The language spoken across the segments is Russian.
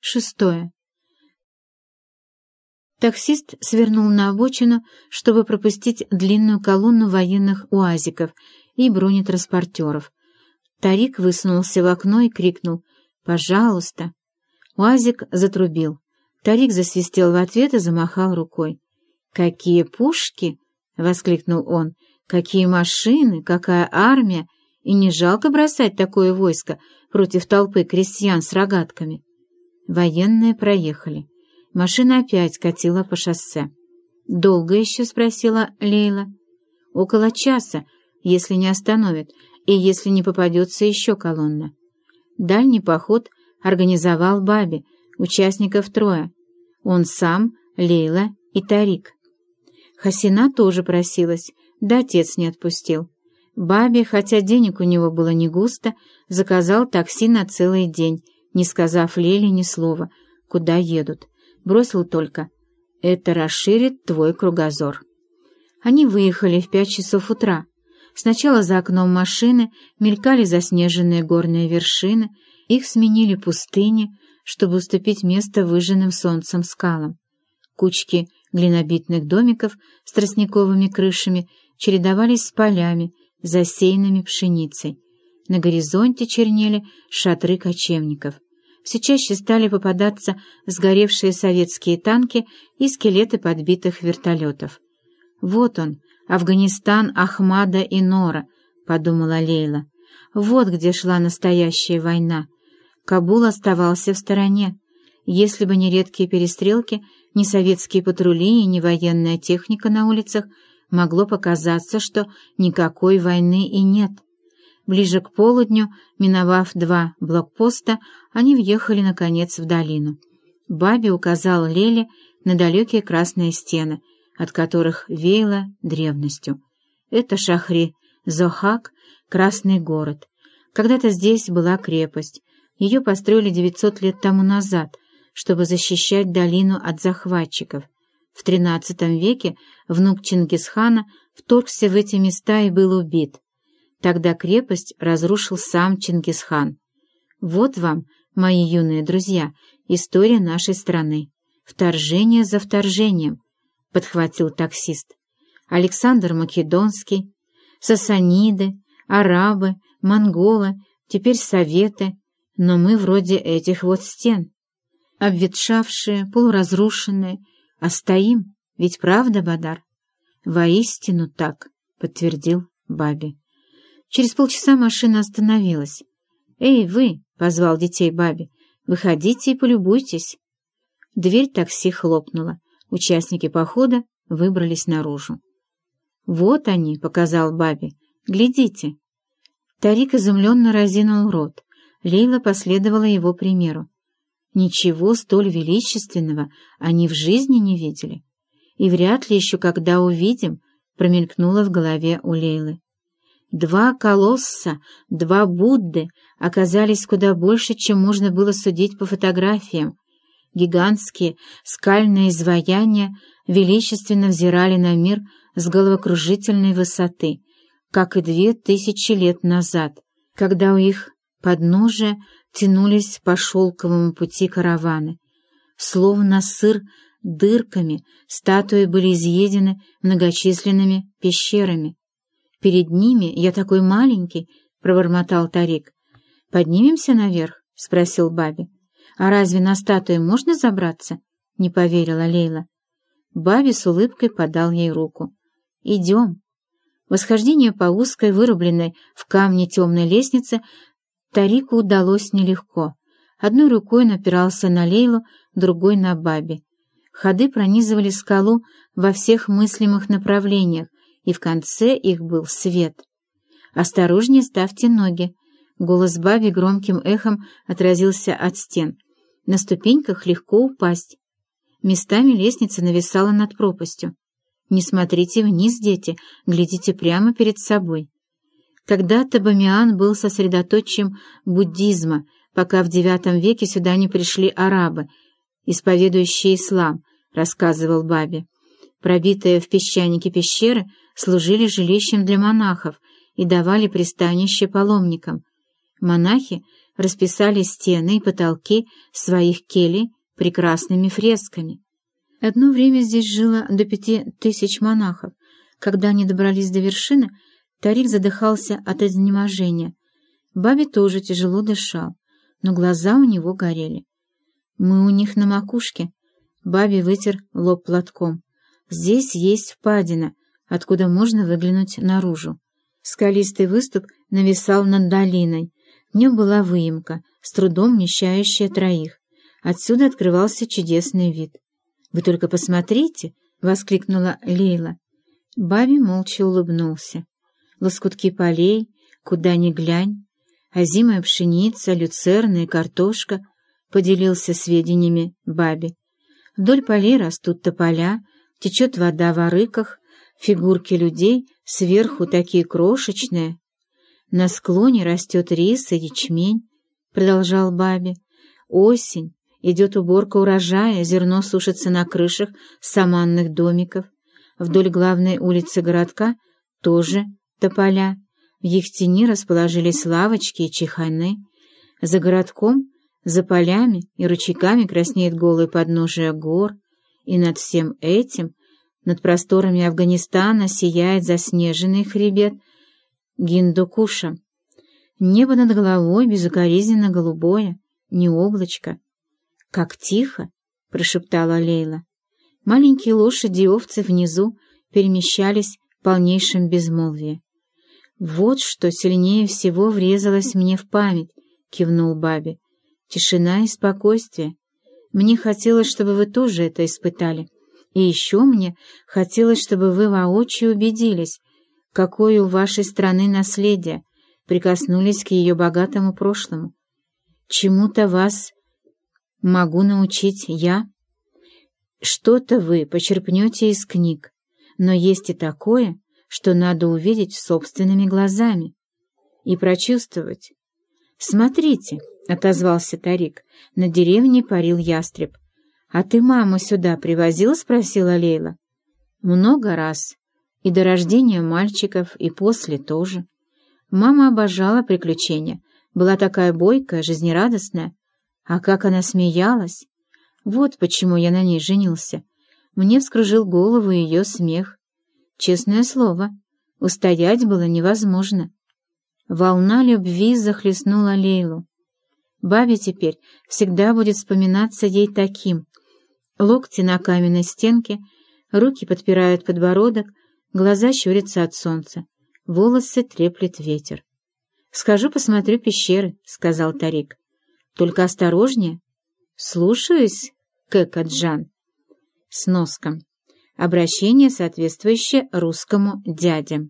Шестое. Таксист свернул на обочину, чтобы пропустить длинную колонну военных уазиков и бронетранспортеров. Тарик высунулся в окно и крикнул «Пожалуйста!». Уазик затрубил. Тарик засвистел в ответ и замахал рукой. «Какие пушки!» — воскликнул он. «Какие машины! Какая армия! И не жалко бросать такое войско против толпы крестьян с рогатками!» Военные проехали. Машина опять катила по шоссе. «Долго еще?» — спросила Лейла. «Около часа, если не остановят, и если не попадется еще колонна». Дальний поход организовал Баби, участников трое. Он сам, Лейла и Тарик. Хасина тоже просилась, да отец не отпустил. Баби, хотя денег у него было не густо, заказал такси на целый день, не сказав Леле ни слова, куда едут. Бросил только «Это расширит твой кругозор». Они выехали в пять часов утра. Сначала за окном машины мелькали заснеженные горные вершины, их сменили пустыни, чтобы уступить место выжженным солнцем скалам. Кучки глинобитных домиков с тростниковыми крышами чередовались с полями, засеянными пшеницей. На горизонте чернели шатры кочевников. Все чаще стали попадаться сгоревшие советские танки и скелеты подбитых вертолетов. «Вот он, Афганистан Ахмада и Нора», — подумала Лейла. «Вот где шла настоящая война. Кабул оставался в стороне. Если бы не редкие перестрелки, ни советские патрули и ни военная техника на улицах, могло показаться, что никакой войны и нет. Ближе к полудню, миновав два блокпоста, они въехали, наконец, в долину. Баби указал Леле на далекие красные стены, от которых веяло древностью. Это Шахри, Зохак, Красный город. Когда-то здесь была крепость. Ее построили 900 лет тому назад, чтобы защищать долину от захватчиков. В XIII веке внук Чингисхана вторгся в эти места и был убит. Тогда крепость разрушил сам Чингисхан. Вот вам, мои юные друзья, история нашей страны. Вторжение за вторжением, — подхватил таксист. Александр Македонский, сасаниды, арабы, монголы, теперь советы, но мы вроде этих вот стен. Обветшавшие, полуразрушенные, а стоим, ведь правда, Бадар? Воистину так, — подтвердил Баби. Через полчаса машина остановилась. «Эй, вы!» — позвал детей Баби. «Выходите и полюбуйтесь». Дверь такси хлопнула. Участники похода выбрались наружу. «Вот они!» — показал Баби. «Глядите!» Тарик изумленно разинул рот. Лейла последовала его примеру. Ничего столь величественного они в жизни не видели. И вряд ли еще когда увидим, промелькнуло в голове у Лейлы. Два колосса, два Будды оказались куда больше, чем можно было судить по фотографиям. Гигантские скальные изваяния величественно взирали на мир с головокружительной высоты, как и две тысячи лет назад, когда у их подножия тянулись по шелковому пути караваны. Словно сыр дырками статуи были изъедены многочисленными пещерами, Перед ними я такой маленький, — пробормотал Тарик. — Поднимемся наверх? — спросил Баби. — А разве на статуе можно забраться? — не поверила Лейла. Баби с улыбкой подал ей руку. — Идем. Восхождение по узкой, вырубленной в камне темной лестнице Тарику удалось нелегко. Одной рукой напирался на Лейлу, другой — на Баби. Ходы пронизывали скалу во всех мыслимых направлениях, и в конце их был свет. «Осторожнее ставьте ноги!» Голос Баби громким эхом отразился от стен. На ступеньках легко упасть. Местами лестница нависала над пропастью. Не смотрите вниз, дети, глядите прямо перед собой. Когда-то Бамиан был сосредоточием буддизма, пока в IX веке сюда не пришли арабы, исповедующие ислам, рассказывал Баби. Пробитые в песчанике пещеры служили жилищем для монахов и давали пристанище паломникам. Монахи расписали стены и потолки своих келей прекрасными фресками. Одно время здесь жило до пяти тысяч монахов. Когда они добрались до вершины, Тарик задыхался от изнеможения. Бабе тоже тяжело дышал, но глаза у него горели. «Мы у них на макушке». Бабе вытер лоб платком. «Здесь есть впадина, откуда можно выглянуть наружу». Скалистый выступ нависал над долиной. В нем была выемка, с трудом вмещающая троих. Отсюда открывался чудесный вид. «Вы только посмотрите!» — воскликнула Лейла. Баби молча улыбнулся. Лоскутки полей, куда ни глянь, озимая пшеница, люцерна и картошка, поделился сведениями Баби. Вдоль полей растут тополя, течет вода в арыках, фигурки людей сверху такие крошечные. На склоне растет рис и ячмень, продолжал Баби. Осень, идет уборка урожая, зерно сушится на крышах саманных домиков. Вдоль главной улицы городка тоже тополя. В их тени расположились лавочки и чеханы. За городком, за полями и ручейками краснеет голые подножия гор, и над всем этим, над просторами Афганистана, сияет заснеженный хребет Гиндукуша. Небо над головой безукоризненно голубое, не облачко. «Как тихо!» — прошептала Лейла. Маленькие лошади и овцы внизу перемещались в полнейшем безмолвии. «Вот что сильнее всего врезалось мне в память», — кивнул Баби. «Тишина и спокойствие. Мне хотелось, чтобы вы тоже это испытали. И еще мне хотелось, чтобы вы воочию убедились, какое у вашей страны наследие, прикоснулись к ее богатому прошлому. Чему-то вас могу научить я. Что-то вы почерпнете из книг, но есть и такое, что надо увидеть собственными глазами и прочувствовать. «Смотрите», — отозвался Тарик, — «на деревне парил ястреб». «А ты маму сюда привозил?» — спросила Лейла. «Много раз. И до рождения мальчиков, и после тоже. Мама обожала приключения, была такая бойкая, жизнерадостная. А как она смеялась! Вот почему я на ней женился. Мне вскружил голову ее смех. Честное слово, устоять было невозможно. Волна любви захлестнула Лейлу. Бабе теперь всегда будет вспоминаться ей таким. Локти на каменной стенке, руки подпирают подбородок, глаза щурятся от солнца, волосы треплет ветер. «Схожу посмотрю пещеры», — сказал Тарик. «Только осторожнее». «Слушаюсь, Кэкаджан». Сноска. Обращение, соответствующее русскому «дяде».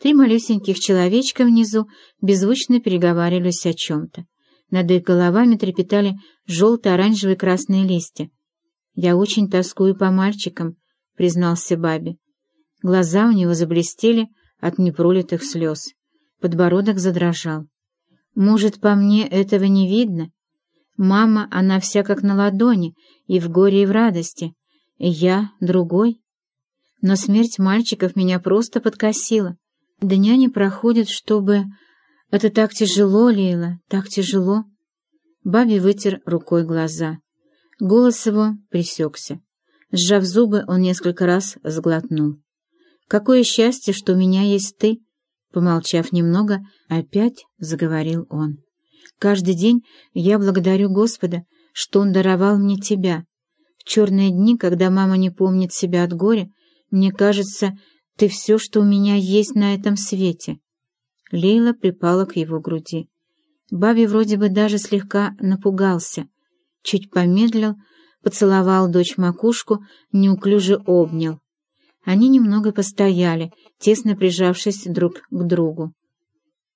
Три малюсеньких человечка внизу беззвучно переговаривались о чем-то. Над их головами трепетали желто-оранжевые красные листья. «Я очень тоскую по мальчикам», — признался Баби. Глаза у него заблестели от непролитых слез. Подбородок задрожал. «Может, по мне этого не видно? Мама, она вся как на ладони, и в горе, и в радости я другой. Но смерть мальчиков меня просто подкосила. Дня не проходит, чтобы... Это так тяжело, Лейла, так тяжело. Баби вытер рукой глаза. Голос его присекся. Сжав зубы, он несколько раз сглотнул. «Какое счастье, что у меня есть ты!» Помолчав немного, опять заговорил он. «Каждый день я благодарю Господа, что Он даровал мне тебя, в черные дни, когда мама не помнит себя от горя, мне кажется, ты все, что у меня есть на этом свете. Лейла припала к его груди. Баби вроде бы даже слегка напугался. Чуть помедлил, поцеловал дочь макушку, неуклюже обнял. Они немного постояли, тесно прижавшись друг к другу.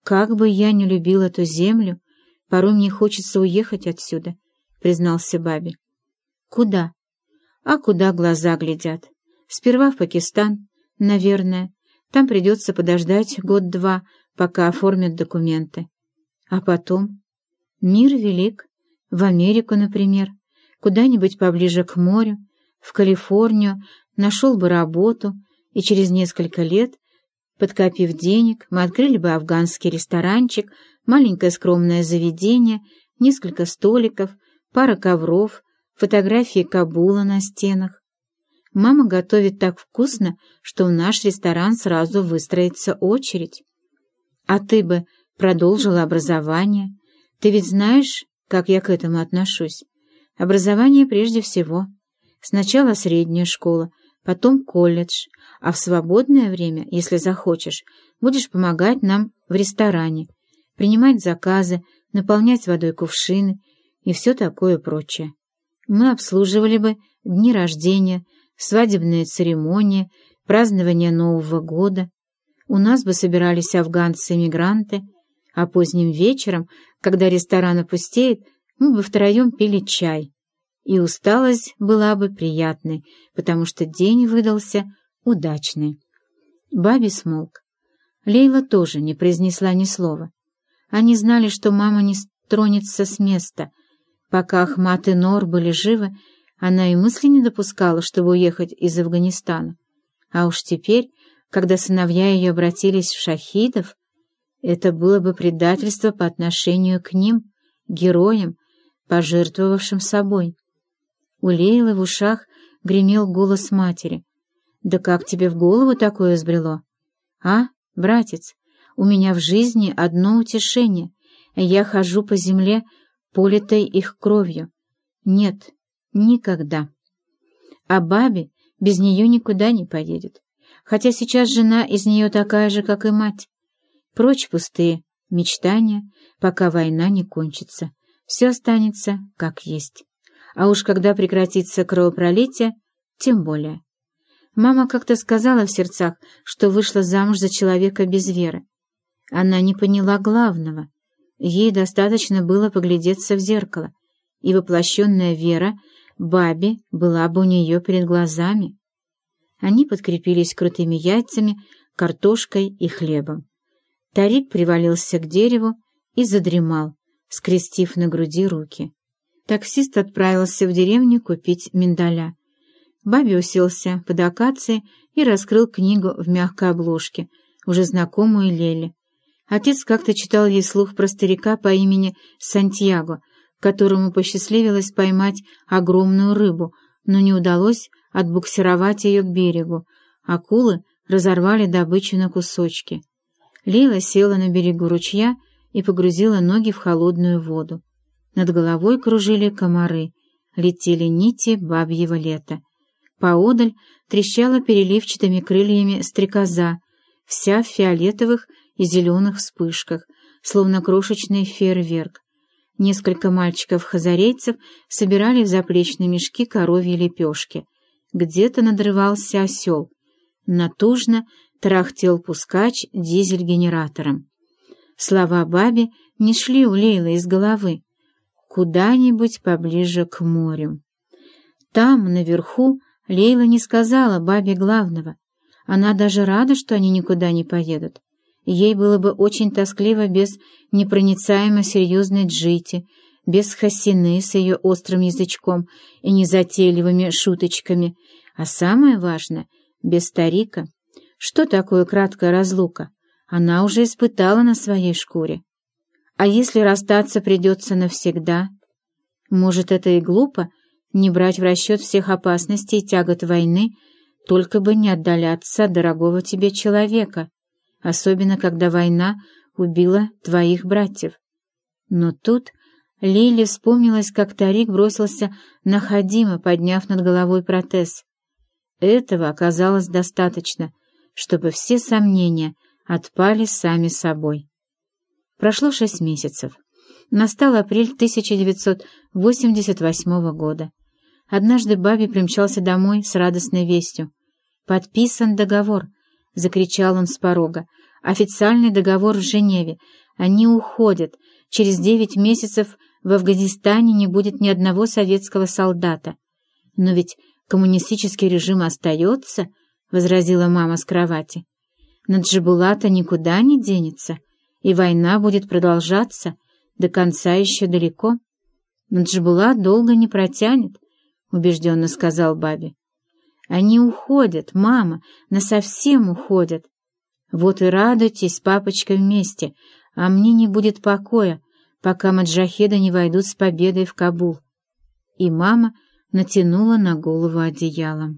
«Как бы я не любил эту землю, порой мне хочется уехать отсюда», — признался Баби. «Куда?» А куда глаза глядят? Сперва в Пакистан, наверное. Там придется подождать год-два, пока оформят документы. А потом? Мир велик. В Америку, например. Куда-нибудь поближе к морю. В Калифорнию. Нашел бы работу. И через несколько лет, подкопив денег, мы открыли бы афганский ресторанчик, Маленькое скромное заведение, несколько столиков, пара ковров, фотографии Кабула на стенах. Мама готовит так вкусно, что в наш ресторан сразу выстроится очередь. А ты бы продолжила образование. Ты ведь знаешь, как я к этому отношусь. Образование прежде всего. Сначала средняя школа, потом колледж, а в свободное время, если захочешь, будешь помогать нам в ресторане, принимать заказы, наполнять водой кувшины и все такое прочее. Мы обслуживали бы дни рождения, свадебные церемонии, празднование Нового года. У нас бы собирались афганцы-эмигранты, а поздним вечером, когда ресторан опустеет, мы бы втроем пили чай. И усталость была бы приятной, потому что день выдался удачный. Баби смолк. Лейла тоже не произнесла ни слова. Они знали, что мама не тронется с места. Пока Ахмат и Нор были живы, она и мысли не допускала, чтобы уехать из Афганистана. А уж теперь, когда сыновья ее обратились в шахидов, это было бы предательство по отношению к ним, героям, пожертвовавшим собой. У Лейлы в ушах гремел голос матери. «Да как тебе в голову такое взбрело? А, братец, у меня в жизни одно утешение. Я хожу по земле, политой их кровью. Нет, никогда. А бабе без нее никуда не поедет. Хотя сейчас жена из нее такая же, как и мать. Прочь пустые мечтания, пока война не кончится. Все останется как есть. А уж когда прекратится кровопролитие, тем более. Мама как-то сказала в сердцах, что вышла замуж за человека без веры. Она не поняла главного. Ей достаточно было поглядеться в зеркало, и воплощенная вера бабе была бы у нее перед глазами. Они подкрепились крутыми яйцами, картошкой и хлебом. Тарик привалился к дереву и задремал, скрестив на груди руки. Таксист отправился в деревню купить миндаля. Баби уселся под акацией и раскрыл книгу в мягкой обложке, уже знакомую Леле. Отец как-то читал ей слух про старика по имени Сантьяго, которому посчастливилось поймать огромную рыбу, но не удалось отбуксировать ее к берегу. Акулы разорвали добычу на кусочки. Лила села на берегу ручья и погрузила ноги в холодную воду. Над головой кружили комары, летели нити бабьего лета. Поодаль трещала переливчатыми крыльями стрекоза, вся в фиолетовых и зеленых вспышках, словно крошечный фейерверк. Несколько мальчиков-хазарейцев собирали в заплечные мешки коровьи лепешки. Где-то надрывался осел. Натужно тарахтел пускач дизель-генератором. Слова бабе не шли у Лейлы из головы. Куда-нибудь поближе к морю. Там, наверху, Лейла не сказала бабе главного. Она даже рада, что они никуда не поедут. Ей было бы очень тоскливо без непроницаемо серьезной Джити, без Хасины с ее острым язычком и незатейливыми шуточками, а самое важное — без старика. Что такое краткая разлука? Она уже испытала на своей шкуре. А если расстаться придется навсегда? Может, это и глупо, не брать в расчет всех опасностей и тягот войны, только бы не отдаляться от дорогого тебе человека особенно когда война убила твоих братьев. Но тут Лиле вспомнилось, как Тарик бросился на Хадима, подняв над головой протез. Этого оказалось достаточно, чтобы все сомнения отпали сами собой. Прошло шесть месяцев. Настал апрель 1988 года. Однажды Баби примчался домой с радостной вестью. Подписан договор —— закричал он с порога. «Официальный договор в Женеве. Они уходят. Через девять месяцев в Афганистане не будет ни одного советского солдата. Но ведь коммунистический режим остается», — возразила мама с кровати. «На Джабулата никуда не денется, и война будет продолжаться. До конца еще далеко. Но Джабулат долго не протянет», — убежденно сказал Баби. Они уходят, мама, насовсем уходят. Вот и радуйтесь, папочка, вместе. а мне не будет покоя, пока маджахеды не войдут с победой в Кабул. И мама натянула на голову одеяло.